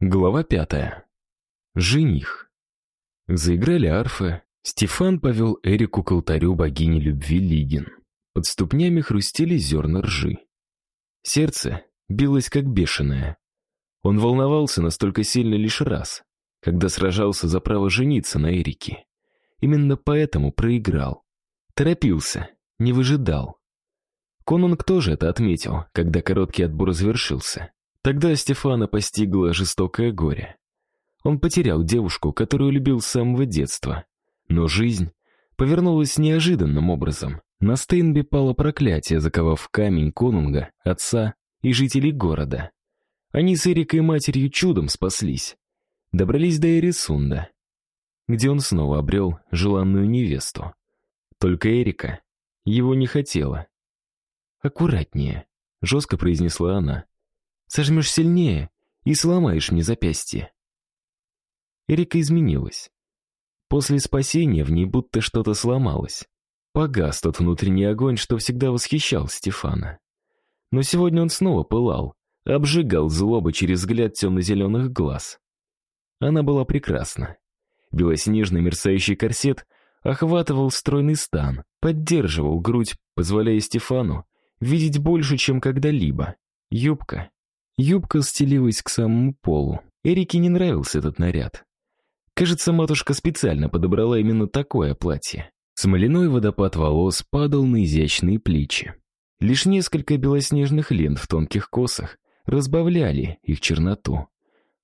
Глава пятая. Жених. Заиграли арфы. Стефан повел Эрику к алтарю богини любви Лигин. Под ступнями хрустели зерна ржи. Сердце билось как бешеное. Он волновался настолько сильно лишь раз, когда сражался за право жениться на Эрике. Именно поэтому проиграл. Торопился, не выжидал. Конунг тоже это отметил, когда короткий отбор завершился. Тогда Стефана постигло жестокое горе. Он потерял девушку, которую любил с самого детства. Но жизнь повернулась неожиданным образом. На Стейнби пало проклятие, заковав камень конунга, отца и жителей города. Они с Эрикой матерью чудом спаслись. Добрались до Эрисунда, где он снова обрел желанную невесту. Только Эрика его не хотела. «Аккуратнее», — жестко произнесла она. Сожмешь сильнее и сломаешь мне запястье. Эрика изменилась. После спасения в ней будто что-то сломалось. Погас тот внутренний огонь, что всегда восхищал Стефана. Но сегодня он снова пылал, обжигал злобы через взгляд темно-зеленых глаз. Она была прекрасна. Белоснежный мерцающий корсет охватывал стройный стан, поддерживал грудь, позволяя Стефану видеть больше, чем когда-либо. Юбка Юбка стелилась к самому полу. Эрике не нравился этот наряд. Кажется, матушка специально подобрала именно такое платье. Смоляной водопад волос падал на изящные плечи. Лишь несколько белоснежных лент в тонких косах разбавляли их черноту.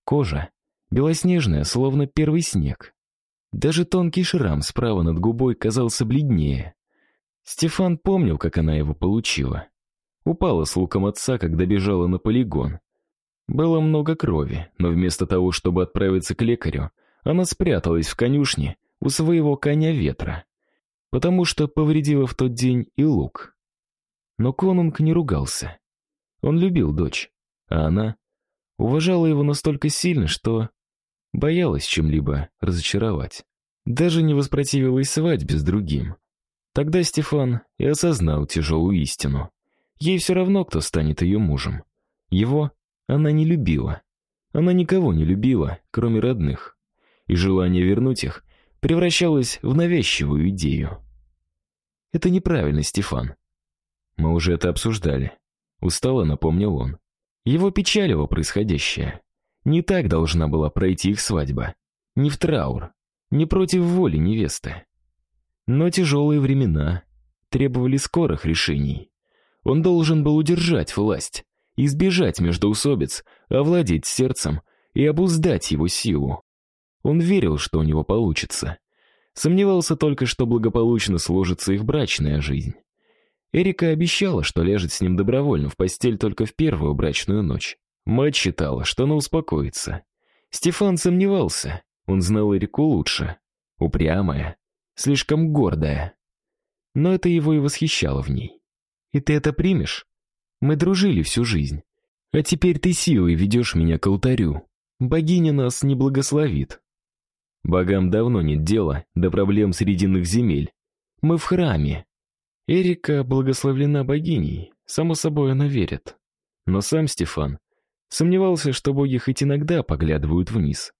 Кожа белоснежная, словно первый снег. Даже тонкий шрам справа над губой казался бледнее. Стефан помнил, как она его получила. Упала с луком отца, когда бежала на полигон. Было много крови, но вместо того, чтобы отправиться к лекарю, она спряталась в конюшне у своего коня ветра, потому что повредила в тот день и лук. Но конунг не ругался. Он любил дочь, а она уважала его настолько сильно, что боялась чем-либо разочаровать. Даже не воспротивилась свадьбе с другим. Тогда Стефан и осознал тяжелую истину. Ей все равно, кто станет ее мужем. Его она не любила. Она никого не любила, кроме родных. И желание вернуть их превращалось в навязчивую идею. Это неправильно, Стефан. Мы уже это обсуждали. Устало напомнил он. Его печалило происходящее. Не так должна была пройти их свадьба. Не в траур, не против воли невесты. Но тяжелые времена требовали скорых решений. Он должен был удержать власть, избежать междоусобиц, овладеть сердцем и обуздать его силу. Он верил, что у него получится. Сомневался только, что благополучно сложится их брачная жизнь. Эрика обещала, что ляжет с ним добровольно в постель только в первую брачную ночь. Мать считала, что она успокоится. Стефан сомневался. Он знал Эрику лучше. Упрямая, слишком гордая. Но это его и восхищало в ней. И ты это примешь? Мы дружили всю жизнь. А теперь ты силой ведешь меня к алтарю. Богиня нас не благословит. Богам давно нет дела до проблем срединных земель. Мы в храме. Эрика благословлена богиней, само собой она верит. Но сам Стефан сомневался, что боги хоть иногда поглядывают вниз.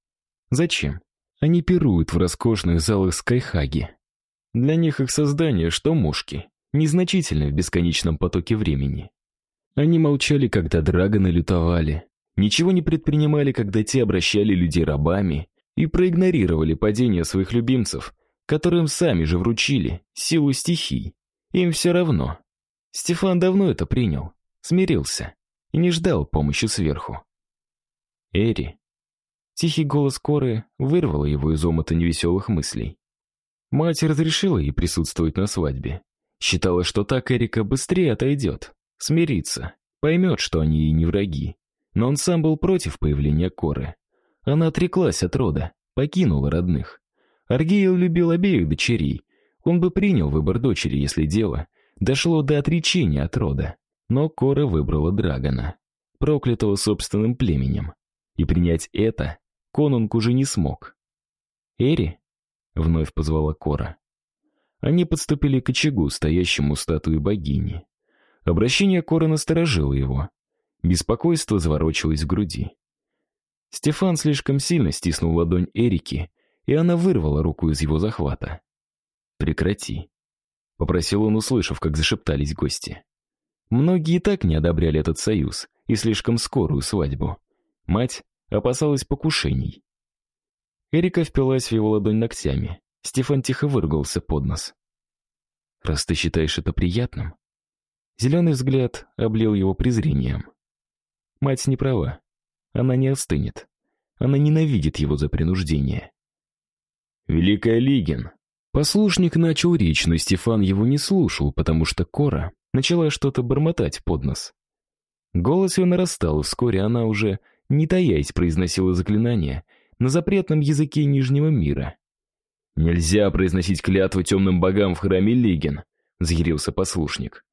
Зачем? Они пируют в роскошных залах Скайхаги. Для них их создание, что мушки незначительны в бесконечном потоке времени. Они молчали, когда драгоны лютовали, ничего не предпринимали, когда те обращали людей рабами и проигнорировали падение своих любимцев, которым сами же вручили силу стихий. Им все равно. Стефан давно это принял, смирился и не ждал помощи сверху. Эри. Тихий голос Коры вырвал его из омута невеселых мыслей. Мать разрешила ей присутствовать на свадьбе. Считала, что так Эрика быстрее отойдет, смирится, поймет, что они ей не враги. Но он сам был против появления Коры. Она отреклась от рода, покинула родных. Аргейл любил обеих дочерей. Он бы принял выбор дочери, если дело дошло до отречения от рода. Но Кора выбрала Драгона, проклятого собственным племенем. И принять это конунг уже не смог. «Эри?» — вновь позвала Кора. Они подступили к очагу, стоящему статуи богини. Обращение Кора насторожило его. Беспокойство заворочилось в груди. Стефан слишком сильно стиснул ладонь Эрики, и она вырвала руку из его захвата. «Прекрати», — попросил он, услышав, как зашептались гости. Многие так не одобряли этот союз и слишком скорую свадьбу. Мать опасалась покушений. Эрика впилась в его ладонь ногтями. Стефан тихо выругался под нос. «Раз ты считаешь это приятным...» Зеленый взгляд облил его презрением. Мать не права. Она не остынет. Она ненавидит его за принуждение. «Великая Лигин!» Послушник начал речь, но Стефан его не слушал, потому что Кора начала что-то бормотать под нос. Голос ее нарастал, и вскоре она уже, не таясь, произносила заклинание на запретном языке Нижнего мира. «Нельзя произносить клятвы темным богам в храме Лигин», — взъярился послушник.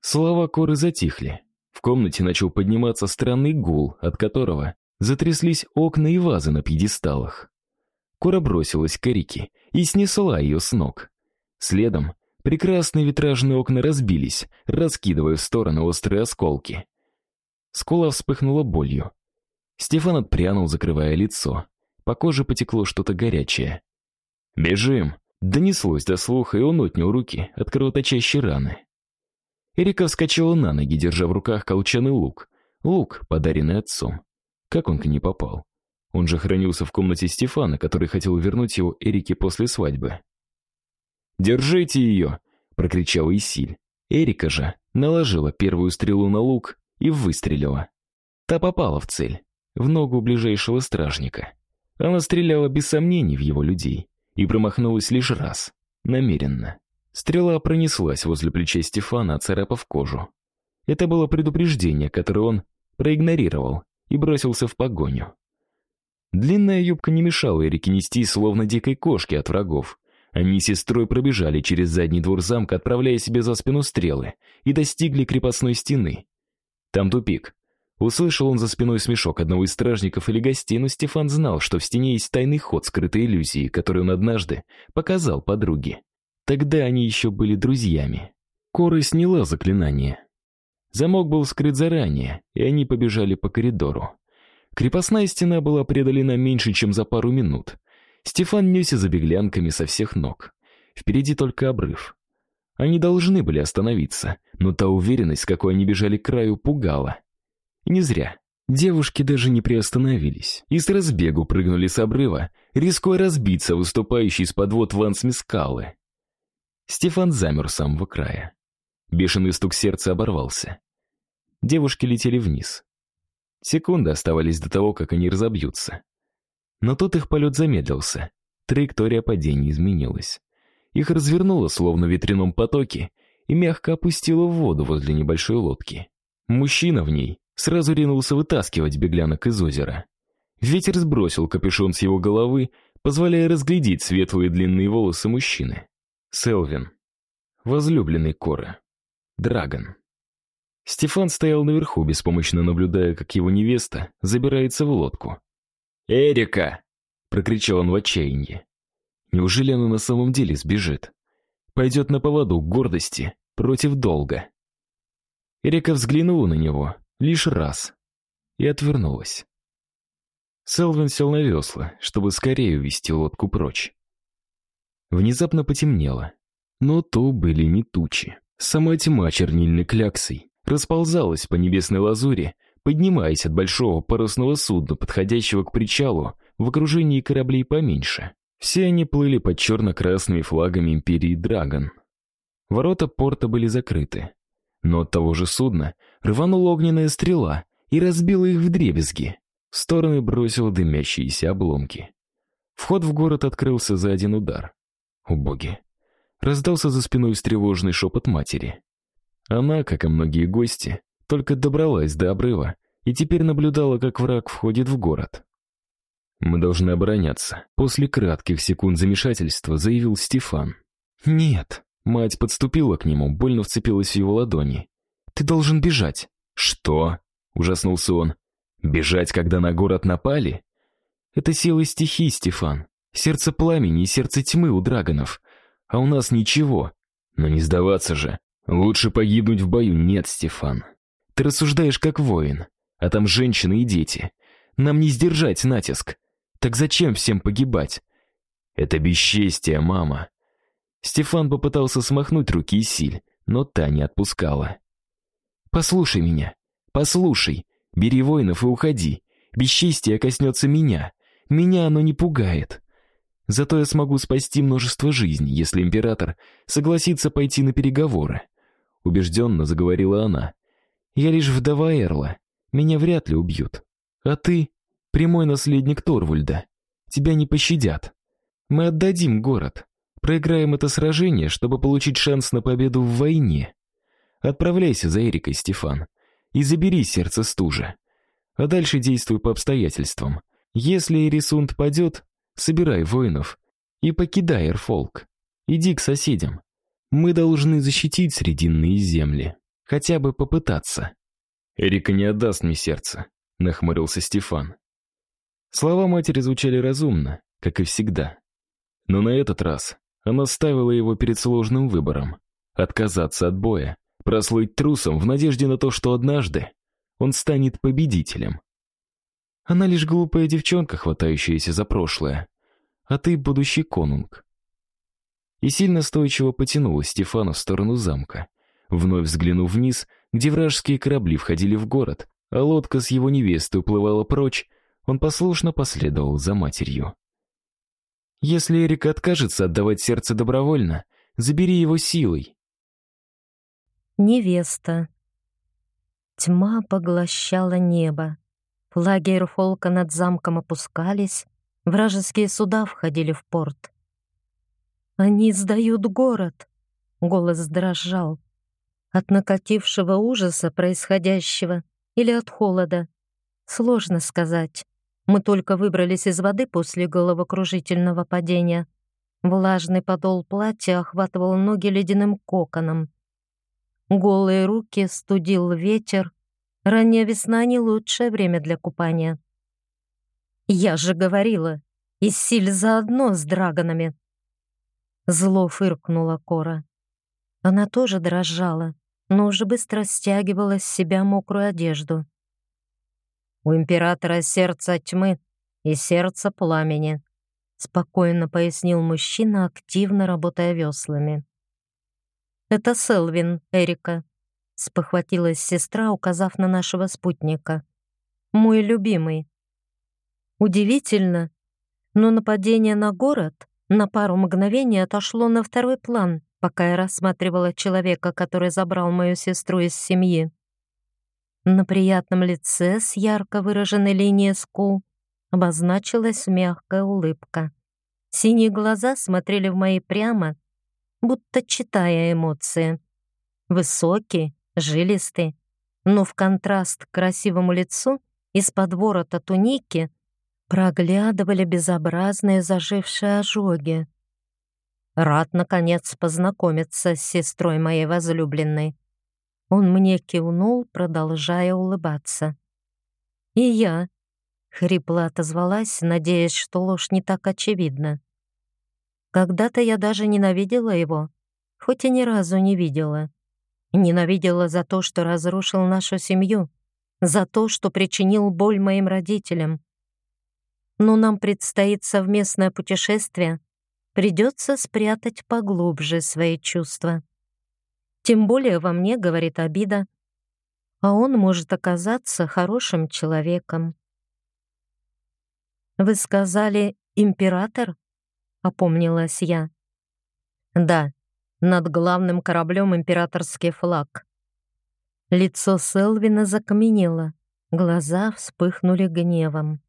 Слова Коры затихли. В комнате начал подниматься странный гул, от которого затряслись окна и вазы на пьедесталах. Кора бросилась к Эрике и снесла ее с ног. Следом прекрасные витражные окна разбились, раскидывая в стороны острые осколки. Скула вспыхнула болью. Стефан отпрянул, закрывая лицо. По коже потекло что-то горячее. «Бежим!» Донеслось до слуха, и он отнял руки от кровоточащей раны. Эрика вскочила на ноги, держа в руках колчаный лук. Лук, подаренный отцом. Как он к ней попал? Он же хранился в комнате Стефана, который хотел вернуть его Эрике после свадьбы. «Держите ее!» — прокричал Исиль. Эрика же наложила первую стрелу на лук и выстрелила. Та попала в цель, в ногу ближайшего стражника. Она стреляла без сомнений в его людей и промахнулась лишь раз, намеренно. Стрела пронеслась возле плеча Стефана, царапав кожу. Это было предупреждение, которое он проигнорировал и бросился в погоню. Длинная юбка не мешала Эрике нести, словно дикой кошке от врагов. Они с сестрой пробежали через задний двор замка, отправляя себе за спину стрелы, и достигли крепостной стены. Там тупик. Услышал он за спиной смешок одного из стражников или гостей, но Стефан знал, что в стене есть тайный ход скрытой иллюзии, который он однажды показал подруге. Тогда они еще были друзьями. Кора сняла заклинание. Замок был скрыт заранее, и они побежали по коридору. Крепостная стена была преодолена меньше, чем за пару минут. Стефан несся за беглянками со всех ног. Впереди только обрыв. Они должны были остановиться, но та уверенность, с какой они бежали к краю, пугала. Не зря. Девушки даже не приостановились и с разбегу прыгнули с обрыва, рискуя разбиться выступающий из подвод вансми скалы. Стефан замер с самого края. Бешеный стук сердца оборвался. Девушки летели вниз. Секунды оставались до того, как они разобьются. Но тут их полет замедлился. Траектория падения изменилась. Их развернуло, словно в ветряном потоке, и мягко опустило в воду возле небольшой лодки. Мужчина в ней сразу ринулся вытаскивать беглянок из озера. Ветер сбросил капюшон с его головы, позволяя разглядеть светлые длинные волосы мужчины. Селвин. Возлюбленный Коры. Драгон. Стефан стоял наверху, беспомощно наблюдая, как его невеста забирается в лодку. «Эрика!» — прокричал он в отчаянии. Неужели она на самом деле сбежит? Пойдет на поводу гордости против долга. Эрика взглянула на него лишь раз и отвернулась. Селвин сел на весла, чтобы скорее увести лодку прочь. Внезапно потемнело, но то были не тучи. Сама тьма чернильной кляксой расползалась по небесной лазури, поднимаясь от большого парусного судна, подходящего к причалу, в окружении кораблей поменьше. Все они плыли под черно-красными флагами империи Драгон. Ворота порта были закрыты. Но от того же судна рванула огненная стрела и разбила их вдребезги. В стороны бросила дымящиеся обломки. Вход в город открылся за один удар. О боги! Раздался за спиной встревоженный шепот матери. Она, как и многие гости, только добралась до обрыва и теперь наблюдала, как враг входит в город. «Мы должны обороняться», — после кратких секунд замешательства заявил Стефан. «Нет», Мать подступила к нему, больно вцепилась в его ладони. «Ты должен бежать». «Что?» — ужаснулся он. «Бежать, когда на город напали?» «Это силы стихий, Стефан. Сердце пламени и сердце тьмы у драгонов. А у нас ничего. Но не сдаваться же. Лучше погибнуть в бою нет, Стефан. Ты рассуждаешь как воин. А там женщины и дети. Нам не сдержать натиск. Так зачем всем погибать? Это бесчестие, мама. Стефан попытался смахнуть руки Силь, но та не отпускала. Послушай меня. Послушай. Бери воинов и уходи. Бесчестие коснется меня. Меня оно не пугает. Зато я смогу спасти множество жизней, если император согласится пойти на переговоры. Убежденно заговорила она. Я лишь вдова Эрла. Меня вряд ли убьют. А ты прямой наследник Торвульда. Тебя не пощадят. Мы отдадим город. Проиграем это сражение, чтобы получить шанс на победу в войне. Отправляйся за Эрикой, Стефан, и забери сердце стужи. А дальше действуй по обстоятельствам. Если Эрисунд падет, собирай воинов и покидай Эрфолк. Иди к соседям. Мы должны защитить срединные земли, хотя бы попытаться. Эрика не отдаст мне сердце, нахмурился Стефан. Слова матери звучали разумно, как и всегда. Но на этот раз она ставила его перед сложным выбором: отказаться от боя, прослыть трусом в надежде на то, что однажды он станет победителем. Она лишь глупая девчонка, хватающаяся за прошлое, а ты будущий конунг. И сильно стойчиво потянула Стефана в сторону замка, вновь взглянув вниз, где вражеские корабли входили в город, а лодка с его невестой уплывала прочь, он послушно последовал за матерью. Если Эрик откажется отдавать сердце добровольно, забери его силой. Невеста. Тьма поглощала небо. Флаги Эрфолка над замком опускались, вражеские суда входили в порт. «Они сдают город!» — голос дрожал. От накатившего ужаса происходящего или от холода. Сложно сказать. Мы только выбрались из воды после головокружительного падения. Влажный подол платья охватывал ноги ледяным коконом. Голые руки студил ветер. Ранняя весна — не лучшее время для купания. «Я же говорила, Иссиль заодно с драгонами!» Зло фыркнула Кора. Она тоже дрожала, но уже быстро стягивала с себя мокрую одежду. У императора сердце тьмы и сердце пламени, спокойно пояснил мужчина, активно работая веслами. Это Селвин, Эрика, спохватилась сестра, указав на нашего спутника. Мой любимый. Удивительно, но нападение на город на пару мгновений отошло на второй план, пока я рассматривала человека, который забрал мою сестру из семьи. На приятном лице с ярко выраженной линией скул обозначилась мягкая улыбка. Синие глаза смотрели в мои прямо, будто читая эмоции. Высокий, жилистый, но в контраст к красивому лицу из-под ворота туники проглядывали безобразные зажившие ожоги. Рад, наконец, познакомиться с сестрой моей возлюбленной. Он мне кивнул, продолжая улыбаться. «И я», — хрипло отозвалась, надеясь, что ложь не так очевидна. Когда-то я даже ненавидела его, хоть и ни разу не видела. Ненавидела за то, что разрушил нашу семью, за то, что причинил боль моим родителям. Но нам предстоит совместное путешествие, придется спрятать поглубже свои чувства. Тем более во мне говорит обида, а он может оказаться хорошим человеком. «Вы сказали «император»?» — опомнилась я. «Да, над главным кораблем императорский флаг». Лицо Селвина закаменело, глаза вспыхнули гневом.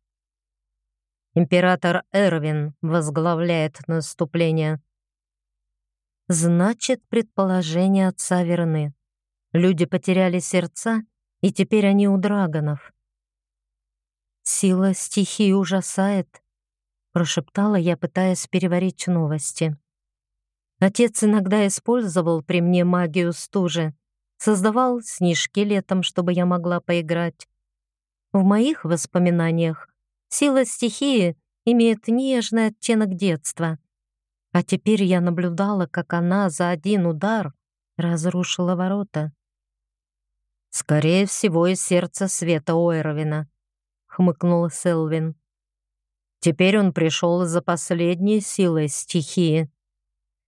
Император Эрвин возглавляет наступление. Значит, предположения отца верны. Люди потеряли сердца, и теперь они у драгонов. «Сила стихии ужасает», — прошептала я, пытаясь переварить новости. Отец иногда использовал при мне магию стужи, создавал снежки летом, чтобы я могла поиграть. В моих воспоминаниях сила стихии имеет нежный оттенок детства. А теперь я наблюдала, как она за один удар разрушила ворота. Скорее всего, из сердца света Ойровина. хмыкнул Селвин. Теперь он пришел за последней силой стихии.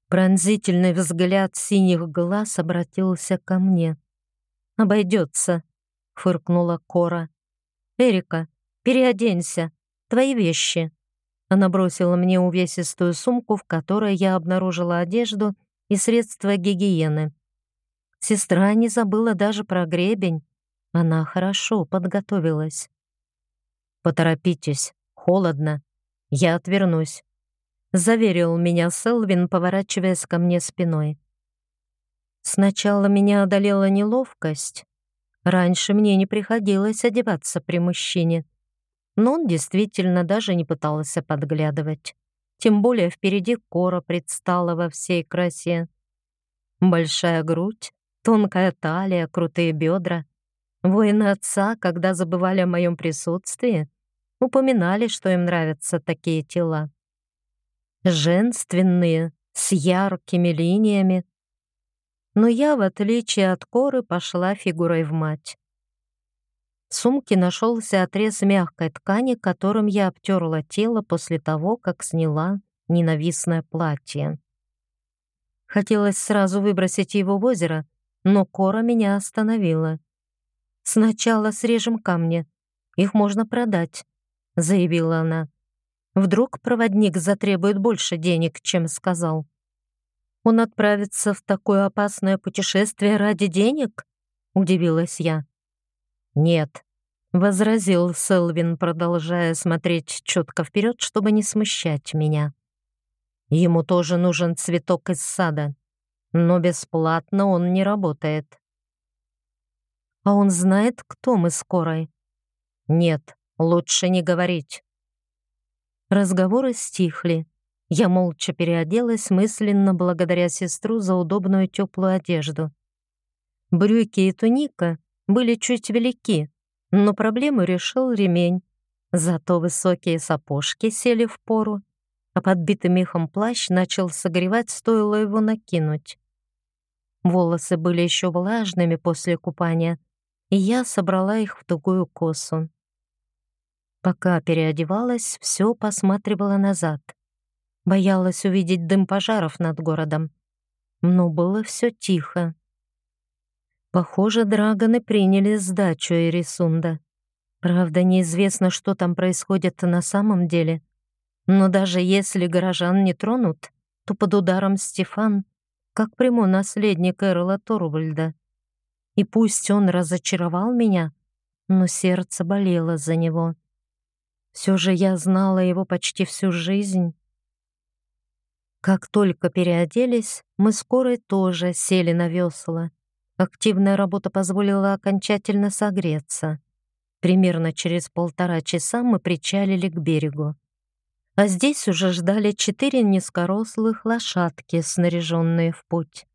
Пронзительный взгляд синих глаз обратился ко мне. «Обойдется», — фыркнула Кора. «Эрика, переоденься. Твои вещи». Она бросила мне увесистую сумку, в которой я обнаружила одежду и средства гигиены. Сестра не забыла даже про гребень. Она хорошо подготовилась. «Поторопитесь, холодно. Я отвернусь», — заверил меня Селвин, поворачиваясь ко мне спиной. Сначала меня одолела неловкость. Раньше мне не приходилось одеваться при мужчине. Но он действительно даже не пытался подглядывать. Тем более впереди Кора предстала во всей красе. Большая грудь, тонкая талия, крутые бедра. Воины отца, когда забывали о моем присутствии, упоминали, что им нравятся такие тела. Женственные, с яркими линиями. Но я, в отличие от Коры, пошла фигурой в мать. В сумке нашелся отрез мягкой ткани, которым я обтерла тело после того, как сняла ненавистное платье. Хотелось сразу выбросить его в озеро, но Кора меня остановила. «Сначала срежем камни. Их можно продать», — заявила она. «Вдруг проводник затребует больше денег, чем сказал». «Он отправится в такое опасное путешествие ради денег?» — удивилась я. «Нет», — возразил Селвин, продолжая смотреть четко вперед, чтобы не смущать меня. «Ему тоже нужен цветок из сада, но бесплатно он не работает». «А он знает, кто мы скорой?» «Нет, лучше не говорить». Разговоры стихли. Я молча переоделась, мысленно благодаря сестру за удобную теплую одежду. Брюки и туника были чуть велики, но проблему решил ремень. Зато высокие сапожки сели в пору, а подбитый мехом плащ начал согревать, стоило его накинуть. Волосы были еще влажными после купания, и я собрала их в тугую косу. Пока переодевалась, все посматривала назад. Боялась увидеть дым пожаров над городом. Но было все тихо. Похоже, драгоны приняли сдачу Эрисунда. Правда, неизвестно, что там происходит на самом деле. Но даже если горожан не тронут, то под ударом Стефан, как прямой наследник Эрла Торвальда. И пусть он разочаровал меня, но сердце болело за него. Все же я знала его почти всю жизнь. Как только переоделись, мы скоро тоже сели на весла. Активная работа позволила окончательно согреться. Примерно через полтора часа мы причалили к берегу. А здесь уже ждали четыре низкорослых лошадки, снаряженные в путь.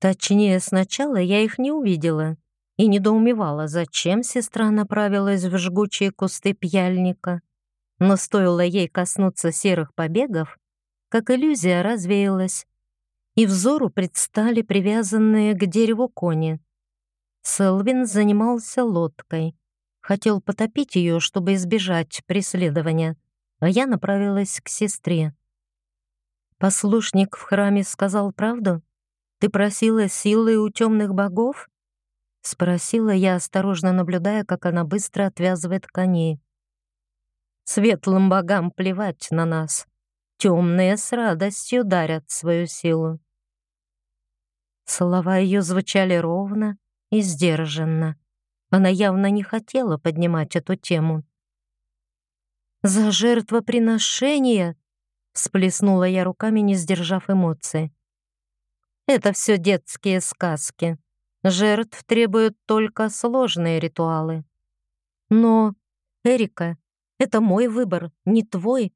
Точнее, сначала я их не увидела и недоумевала, зачем сестра направилась в жгучие кусты пьяльника. Но стоило ей коснуться серых побегов, как иллюзия развеялась, и взору предстали привязанные к дереву кони. Селвин занимался лодкой. Хотел потопить ее, чтобы избежать преследования, а я направилась к сестре. «Послушник в храме сказал правду? Ты просила силы у темных богов?» — спросила я, осторожно наблюдая, как она быстро отвязывает коней. «Светлым богам плевать на нас. Темные с радостью дарят свою силу. Слова ее звучали ровно и сдержанно. Она явно не хотела поднимать эту тему. «За жертвоприношение!» — всплеснула я руками, не сдержав эмоций. «Это все детские сказки. Жертв требуют только сложные ритуалы. Но, Эрика, это мой выбор, не твой».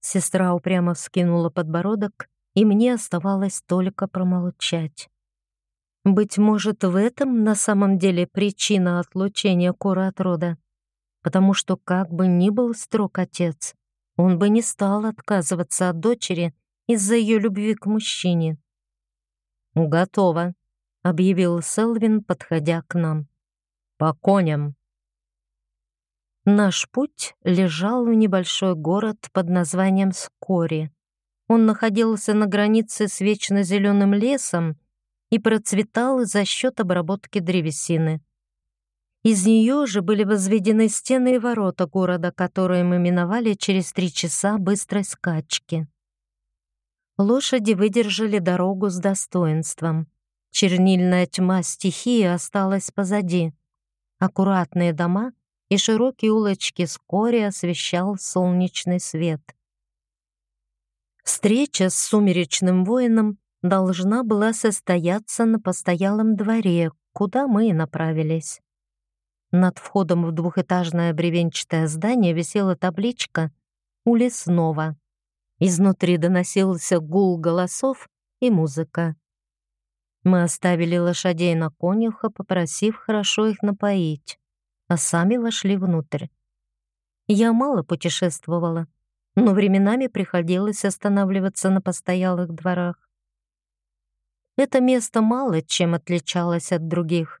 Сестра упрямо вскинула подбородок, и мне оставалось только промолчать. Быть может, в этом на самом деле причина отлучения Кора от рода. Потому что как бы ни был строг отец, он бы не стал отказываться от дочери из-за ее любви к мужчине. «Готово», — объявил Селвин, подходя к нам. «По коням». Наш путь лежал в небольшой город под названием Скори. Он находился на границе с вечно зеленым лесом и процветал за счет обработки древесины. Из нее же были возведены стены и ворота города, которые мы миновали через три часа быстрой скачки. Лошади выдержали дорогу с достоинством. Чернильная тьма стихии осталась позади. Аккуратные дома и широкие улочки вскоре освещал солнечный свет. Встреча с сумеречным воином должна была состояться на постоялом дворе, куда мы и направились. Над входом в двухэтажное бревенчатое здание висела табличка «У лесного». Изнутри доносился гул голосов и музыка. Мы оставили лошадей на конюха, попросив хорошо их напоить, а сами вошли внутрь. Я мало путешествовала, но временами приходилось останавливаться на постоялых дворах. Это место мало чем отличалось от других.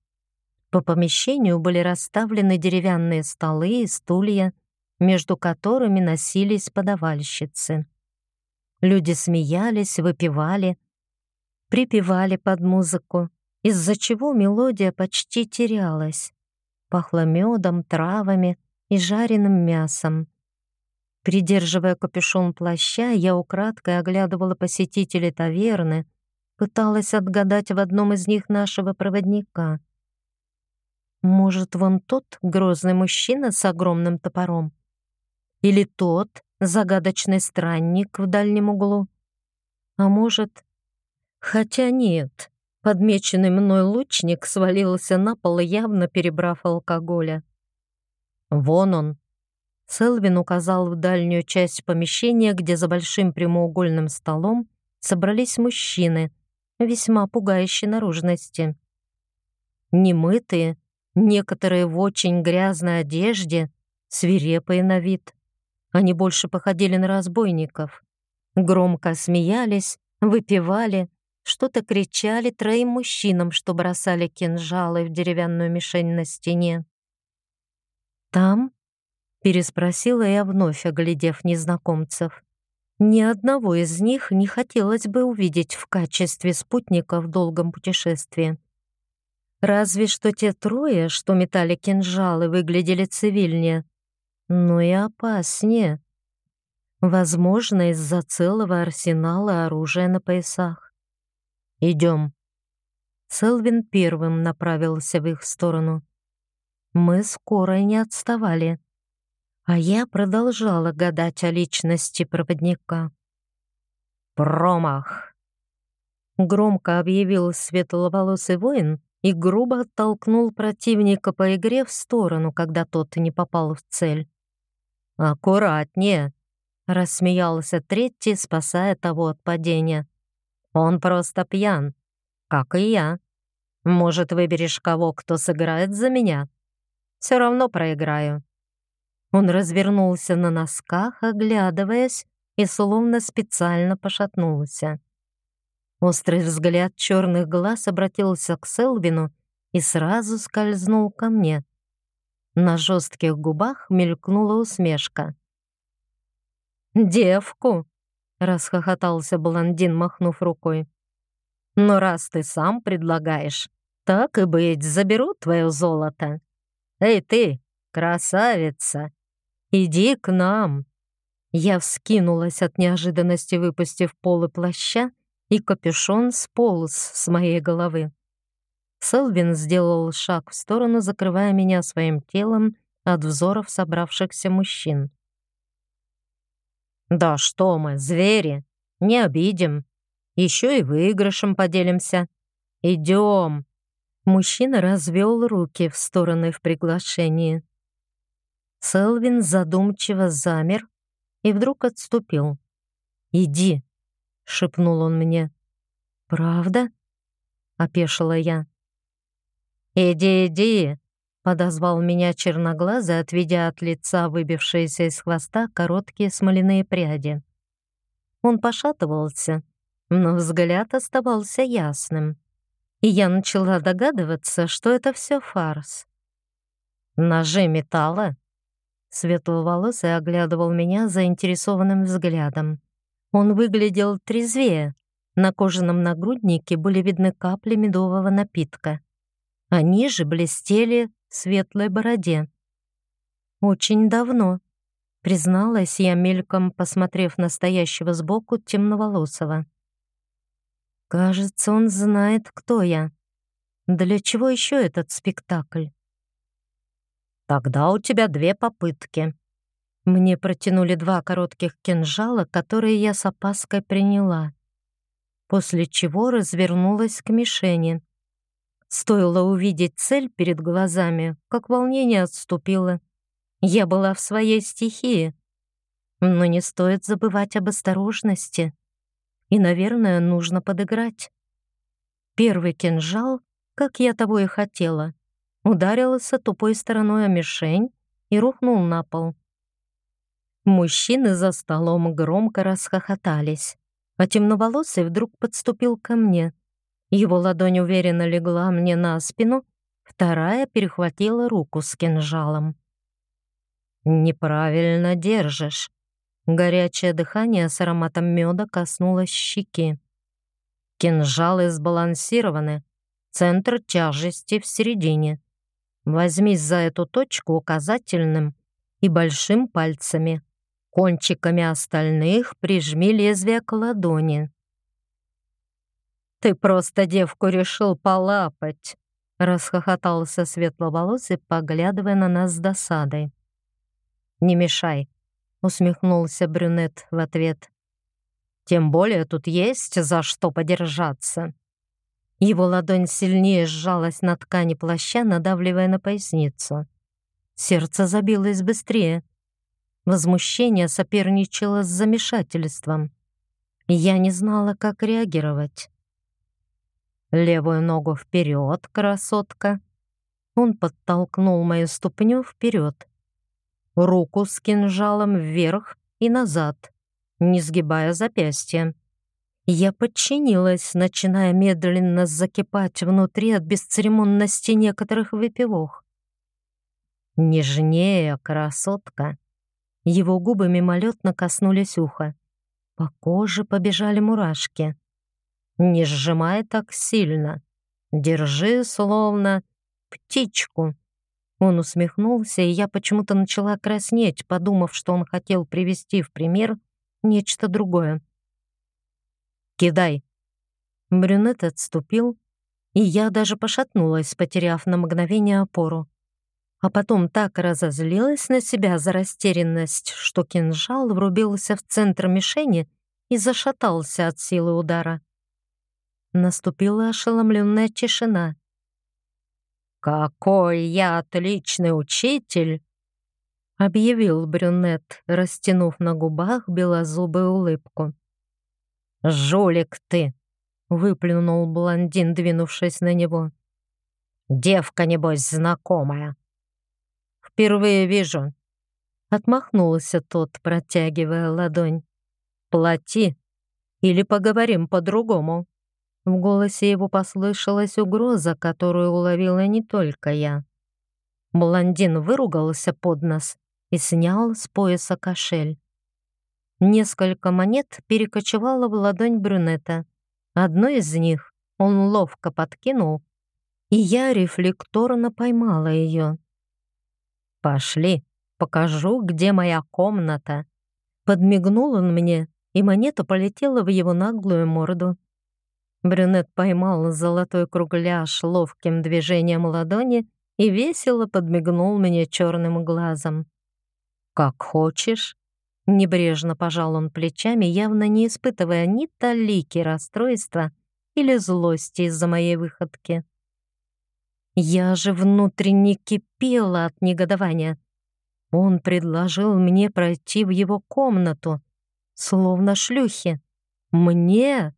По помещению были расставлены деревянные столы и стулья, между которыми носились подавальщицы. Люди смеялись, выпивали, припевали под музыку, из-за чего мелодия почти терялась. Пахло медом, травами и жареным мясом. Придерживая капюшон плаща, я украдкой оглядывала посетителей таверны, пыталась отгадать в одном из них нашего проводника. Может, вон тот грозный мужчина с огромным топором? Или тот загадочный странник в дальнем углу? А может... Хотя нет, подмеченный мной лучник свалился на пол, явно перебрав алкоголя. Вон он. Селвин указал в дальнюю часть помещения, где за большим прямоугольным столом собрались мужчины весьма пугающей наружности. Немытые, Некоторые в очень грязной одежде, свирепые на вид. Они больше походили на разбойников. Громко смеялись, выпивали, что-то кричали троим мужчинам, что бросали кинжалы в деревянную мишень на стене. «Там?» — переспросила я вновь, оглядев незнакомцев. Ни одного из них не хотелось бы увидеть в качестве спутника в долгом путешествии. Разве что те трое, что метали кинжалы, выглядели цивильнее, но и опаснее. Возможно, из-за целого арсенала оружия на поясах. Идем. Селвин первым направился в их сторону. Мы скоро не отставали. А я продолжала гадать о личности проводника. «Промах!» Громко объявил светловолосый воин, и грубо оттолкнул противника по игре в сторону, когда тот не попал в цель. «Аккуратнее!» — рассмеялся третий, спасая того от падения. «Он просто пьян, как и я. Может, выберешь кого, кто сыграет за меня? Все равно проиграю». Он развернулся на носках, оглядываясь, и словно специально пошатнулся. Острый взгляд черных глаз обратился к Селвину и сразу скользнул ко мне. На жестких губах мелькнула усмешка. «Девку!» — расхохотался блондин, махнув рукой. «Но раз ты сам предлагаешь, так и быть, заберу твое золото. Эй ты, красавица, иди к нам!» Я вскинулась от неожиданности, выпустив полы плаща, и капюшон сполз с моей головы. Селвин сделал шаг в сторону, закрывая меня своим телом от взоров собравшихся мужчин. «Да что мы, звери, не обидим. Еще и выигрышем поделимся. Идем!» Мужчина развел руки в стороны в приглашении. Селвин задумчиво замер и вдруг отступил. «Иди», — шепнул он мне. «Правда?» — опешила я. «Иди, иди!» — подозвал меня черноглазый, отведя от лица выбившиеся из хвоста короткие смоляные пряди. Он пошатывался, но взгляд оставался ясным, и я начала догадываться, что это все фарс. «Ножи металла?» Светловолосый оглядывал меня заинтересованным взглядом. Он выглядел трезвее. На кожаном нагруднике были видны капли медового напитка. Они же блестели светлой бороде. «Очень давно», — призналась я мельком, посмотрев на стоящего сбоку темноволосого. «Кажется, он знает, кто я. Для чего еще этот спектакль?» Тогда у тебя две попытки. Мне протянули два коротких кинжала, которые я с опаской приняла. После чего развернулась к мишени. Стоило увидеть цель перед глазами, как волнение отступило. Я была в своей стихии. Но не стоит забывать об осторожности. И, наверное, нужно подыграть. Первый кинжал, как я того и хотела, ударился тупой стороной о мишень и рухнул на пол. Мужчины за столом громко расхохотались, а темноволосый вдруг подступил ко мне. Его ладонь уверенно легла мне на спину, вторая перехватила руку с кинжалом. «Неправильно держишь». Горячее дыхание с ароматом меда коснулось щеки. Кинжалы сбалансированы, центр тяжести в середине. Возьмись за эту точку указательным и большим пальцами. Кончиками остальных прижми лезвие к ладони. «Ты просто девку решил полапать!» — расхохотался светловолосый, поглядывая на нас с досадой. «Не мешай!» — усмехнулся брюнет в ответ. «Тем более тут есть за что подержаться!» Его ладонь сильнее сжалась на ткани плаща, надавливая на поясницу. Сердце забилось быстрее. Возмущение соперничало с замешательством. Я не знала, как реагировать. «Левую ногу вперед, красотка!» Он подтолкнул мою ступню вперед. Руку с кинжалом вверх и назад, не сгибая запястья. Я подчинилась, начиная медленно закипать внутри от бесцеремонности некоторых выпивок. «Нежнее, красотка!» Его губы мимолетно коснулись уха. По коже побежали мурашки. «Не сжимай так сильно. Держи, словно птичку». Он усмехнулся, и я почему-то начала краснеть, подумав, что он хотел привести в пример нечто другое. «Кидай!» Брюнет отступил, и я даже пошатнулась, потеряв на мгновение опору. А потом так разозлилась на себя за растерянность, что кинжал врубился в центр мишени и зашатался от силы удара. Наступила ошеломленная тишина. «Какой я отличный учитель!» — объявил брюнет, растянув на губах белозубую улыбку. «Жулик ты!» — выплюнул блондин, двинувшись на него. «Девка, небось, знакомая». «Впервые вижу». Отмахнулся тот, протягивая ладонь. «Плати, или поговорим по-другому». В голосе его послышалась угроза, которую уловила не только я. Блондин выругался под нос и снял с пояса кошель. Несколько монет перекочевало в ладонь брюнета. Одну из них он ловко подкинул, и я рефлекторно поймала ее. «Пошли, покажу, где моя комната». Подмигнул он мне, и монета полетела в его наглую морду. Брюнет поймал золотой кругляш ловким движением ладони и весело подмигнул мне черным глазом. «Как хочешь». Небрежно пожал он плечами, явно не испытывая ни талики расстройства или злости из-за моей выходки. Я же внутренне кипела от негодования. Он предложил мне пройти в его комнату, словно шлюхи. Мне?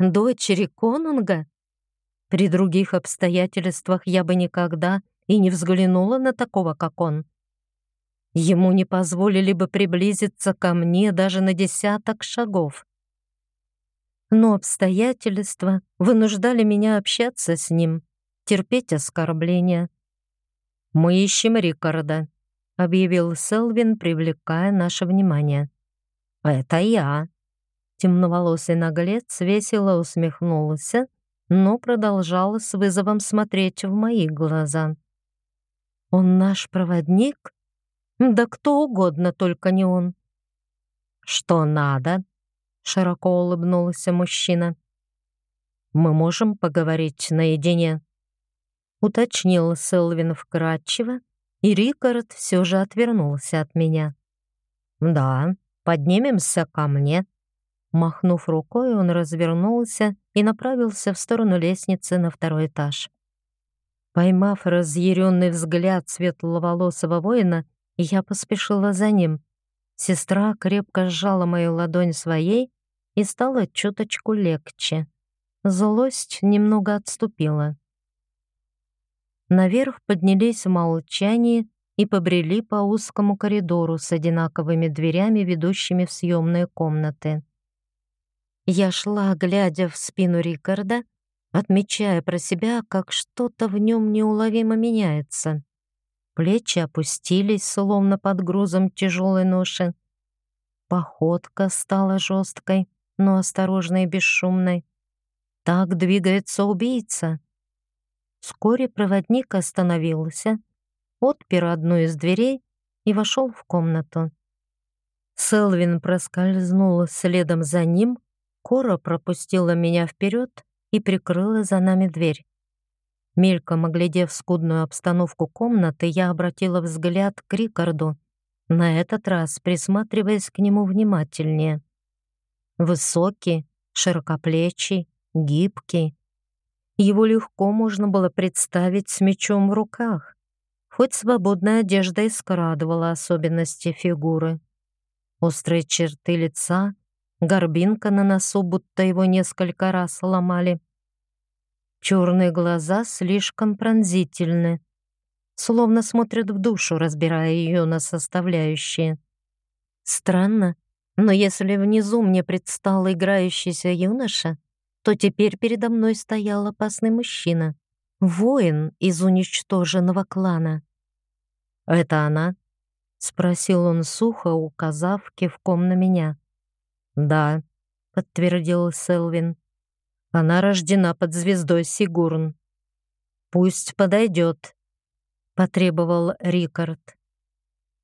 Дочери Конунга? При других обстоятельствах я бы никогда и не взглянула на такого, как он. Ему не позволили бы приблизиться ко мне даже на десяток шагов. Но обстоятельства вынуждали меня общаться с ним, терпеть оскорбления. «Мы ищем Рикарда», — объявил Селвин, привлекая наше внимание. «Это я!» Темноволосый наглец весело усмехнулся, но продолжал с вызовом смотреть в мои глаза. «Он наш проводник? Да кто угодно, только не он!» «Что надо?» — широко улыбнулся мужчина. «Мы можем поговорить наедине?» — уточнил Селвин вкратчиво, и Рикард все же отвернулся от меня. «Да, поднимемся ко мне». Махнув рукой, он развернулся и направился в сторону лестницы на второй этаж. Поймав разъяренный взгляд светловолосого воина, я поспешила за ним. Сестра крепко сжала мою ладонь своей и стало чуточку легче. Злость немного отступила. Наверх поднялись в молчании и побрели по узкому коридору с одинаковыми дверями, ведущими в съемные комнаты. Я шла, глядя в спину Рикарда, отмечая про себя, как что-то в нем неуловимо меняется. Плечи опустились, словно под грузом тяжелой ноши. Походка стала жесткой, но осторожной и бесшумной. Так двигается убийца. Вскоре проводник остановился, отпер одну из дверей и вошел в комнату. Селвин проскользнул следом за ним, Кора пропустила меня вперед и прикрыла за нами дверь. Мельком оглядев скудную обстановку комнаты, я обратила взгляд к Рикарду, на этот раз присматриваясь к нему внимательнее. Высокий, широкоплечий, гибкий, его легко можно было представить с мечом в руках, хоть свободная одежда и скрадывала особенности фигуры. Острые черты лица, горбинка на носу, будто его несколько раз ломали. Черные глаза слишком пронзительны, словно смотрят в душу, разбирая ее на составляющие. Странно, но если внизу мне предстал играющийся юноша, то теперь передо мной стоял опасный мужчина, воин из уничтоженного клана. «Это она?» — спросил он сухо, указав кивком на меня. «Да», — подтвердил Селвин. «Она рождена под звездой Сигурн». «Пусть подойдет», — потребовал Рикард.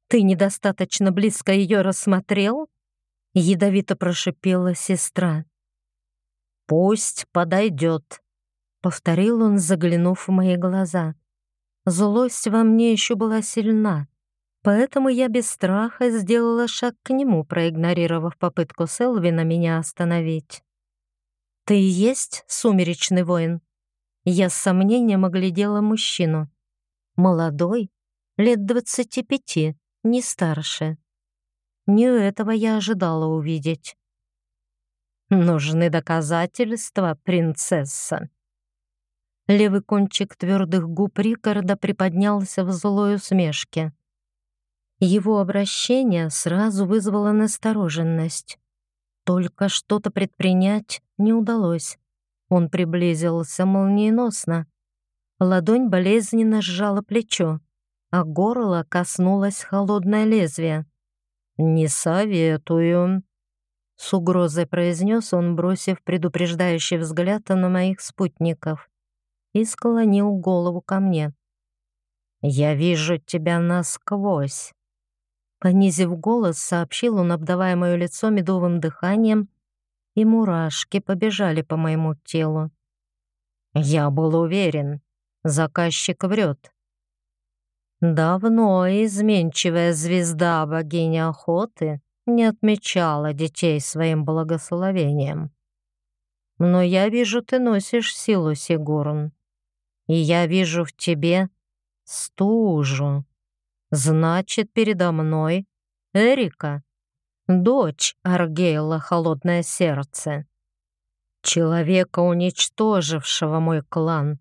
«Ты недостаточно близко ее рассмотрел?» — ядовито прошипела сестра. «Пусть подойдет», — повторил он, заглянув в мои глаза. Злость во мне еще была сильна, поэтому я без страха сделала шаг к нему, проигнорировав попытку Селвина меня остановить. «Ты и есть сумеречный воин?» Я с сомнением оглядела мужчину. Молодой, лет двадцати пяти, не старше. Не этого я ожидала увидеть. Нужны доказательства, принцесса. Левый кончик твердых губ Рикарда приподнялся в злой усмешке. Его обращение сразу вызвало настороженность. Только что-то предпринять не удалось. Он приблизился молниеносно. Ладонь болезненно сжала плечо, а горло коснулось холодное лезвие. «Не советую», с угрозой произнес он, бросив предупреждающий взгляд на моих спутников, и склонил голову ко мне. «Я вижу тебя насквозь!» Понизив голос, сообщил он, обдавая мое лицо медовым дыханием, и мурашки побежали по моему телу. Я был уверен, заказчик врет. Давно изменчивая звезда богини охоты не отмечала детей своим благословением. Но я вижу, ты носишь силу, Сигурн, и я вижу в тебе стужу. Значит, передо мной Эрика, дочь Аргейла Холодное Сердце, человека, уничтожившего мой клан.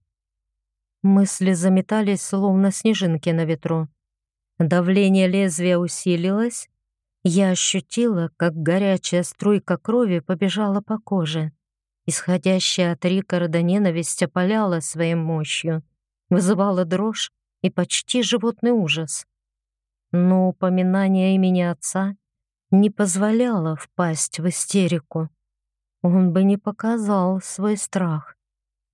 Мысли заметались, словно снежинки на ветру. Давление лезвия усилилось, я ощутила, как горячая струйка крови побежала по коже. Исходящая от Рикарда ненависть опаляла своей мощью, вызывала дрожь и почти животный ужас. Но упоминание имени отца не позволяло впасть в истерику. Он бы не показал свой страх,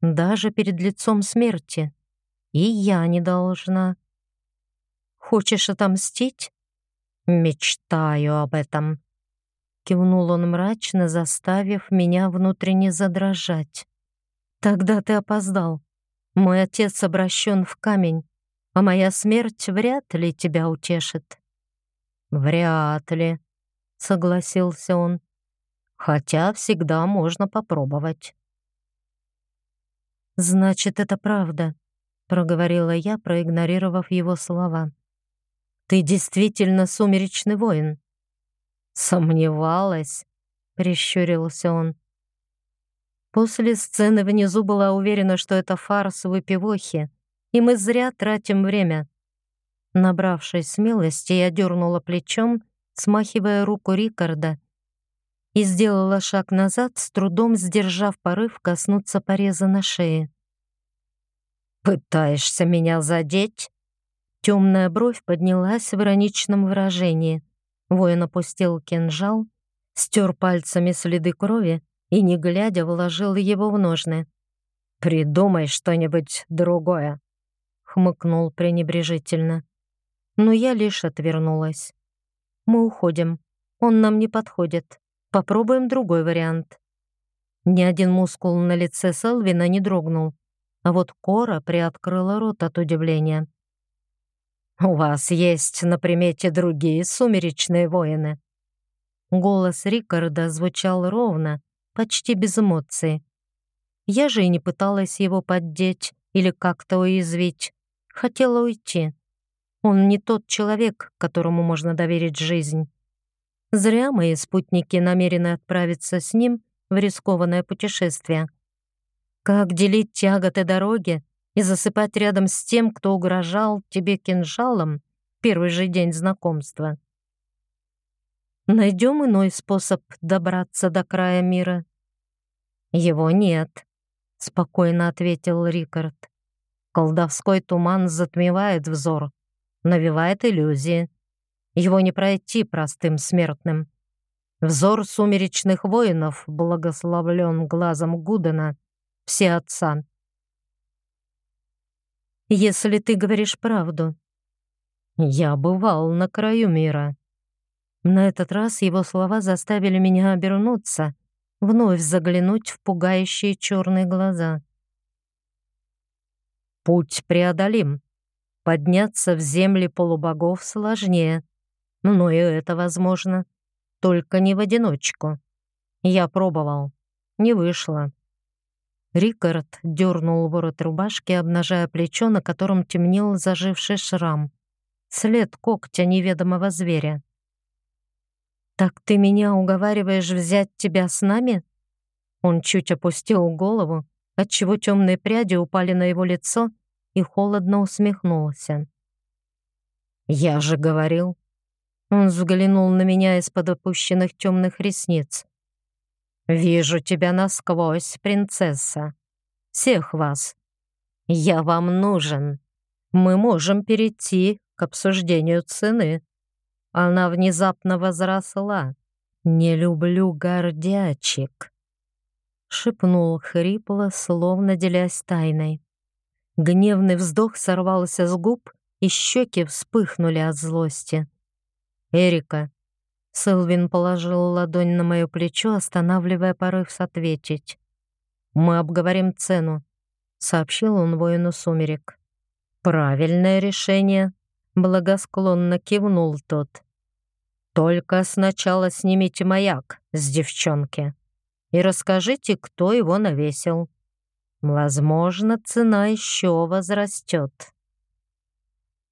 даже перед лицом смерти. И я не должна. Хочешь отомстить? Мечтаю об этом. Кивнул он мрачно, заставив меня внутренне задрожать. Тогда ты опоздал. Мой отец обращен в камень, а моя смерть вряд ли тебя утешит. Вряд ли, согласился он. Хотя всегда можно попробовать. Значит, это правда, проговорила я, проигнорировав его слова. Ты действительно сумеречный воин. Сомневалась, прищурился он. После сцены внизу была уверена, что это фарс выпивохи, и мы зря тратим время. Набравшись смелости, я дернула плечом, смахивая руку Рикарда, и сделала шаг назад, с трудом сдержав порыв коснуться пореза на шее. «Пытаешься меня задеть?» Темная бровь поднялась в ироничном выражении. Воин опустил кинжал, стер пальцами следы крови и, не глядя, вложил его в ножны. «Придумай что-нибудь другое», — хмыкнул пренебрежительно. Но я лишь отвернулась. «Мы уходим. Он нам не подходит. Попробуем другой вариант». Ни один мускул на лице Селвина не дрогнул, а вот Кора приоткрыла рот от удивления. «У вас есть на примете другие сумеречные воины?» Голос Рикарда звучал ровно, почти без эмоций. Я же и не пыталась его поддеть или как-то уязвить. Хотела уйти. Он не тот человек, которому можно доверить жизнь. Зря мои спутники намерены отправиться с ним в рискованное путешествие. Как делить тяготы дороги, и засыпать рядом с тем, кто угрожал тебе кинжалом первый же день знакомства. Найдем иной способ добраться до края мира. Его нет, спокойно ответил Рикард. Колдовской туман затмевает взор, навевает иллюзии. Его не пройти простым смертным. Взор сумеречных воинов благословлен глазом Гудена, все отца если ты говоришь правду. Я бывал на краю мира. На этот раз его слова заставили меня обернуться, вновь заглянуть в пугающие черные глаза. Путь преодолим. Подняться в земли полубогов сложнее, но и это возможно. Только не в одиночку. Я пробовал. Не вышло. Рикард дернул ворот рубашки, обнажая плечо, на котором темнел заживший шрам. След когтя неведомого зверя. «Так ты меня уговариваешь взять тебя с нами?» Он чуть опустил голову, отчего темные пряди упали на его лицо и холодно усмехнулся. «Я же говорил». Он взглянул на меня из-под опущенных темных ресниц. «Вижу тебя насквозь, принцесса. Всех вас. Я вам нужен. Мы можем перейти к обсуждению цены». Она внезапно возросла. «Не люблю гордячек», — шепнул хрипло, словно делясь тайной. Гневный вздох сорвался с губ, и щеки вспыхнули от злости. «Эрика, Селвин положил ладонь на мое плечо, останавливая порыв ответить. «Мы обговорим цену», — сообщил он воину сумерек. «Правильное решение», — благосклонно кивнул тот. «Только сначала снимите маяк с девчонки и расскажите, кто его навесил. Возможно, цена еще возрастет».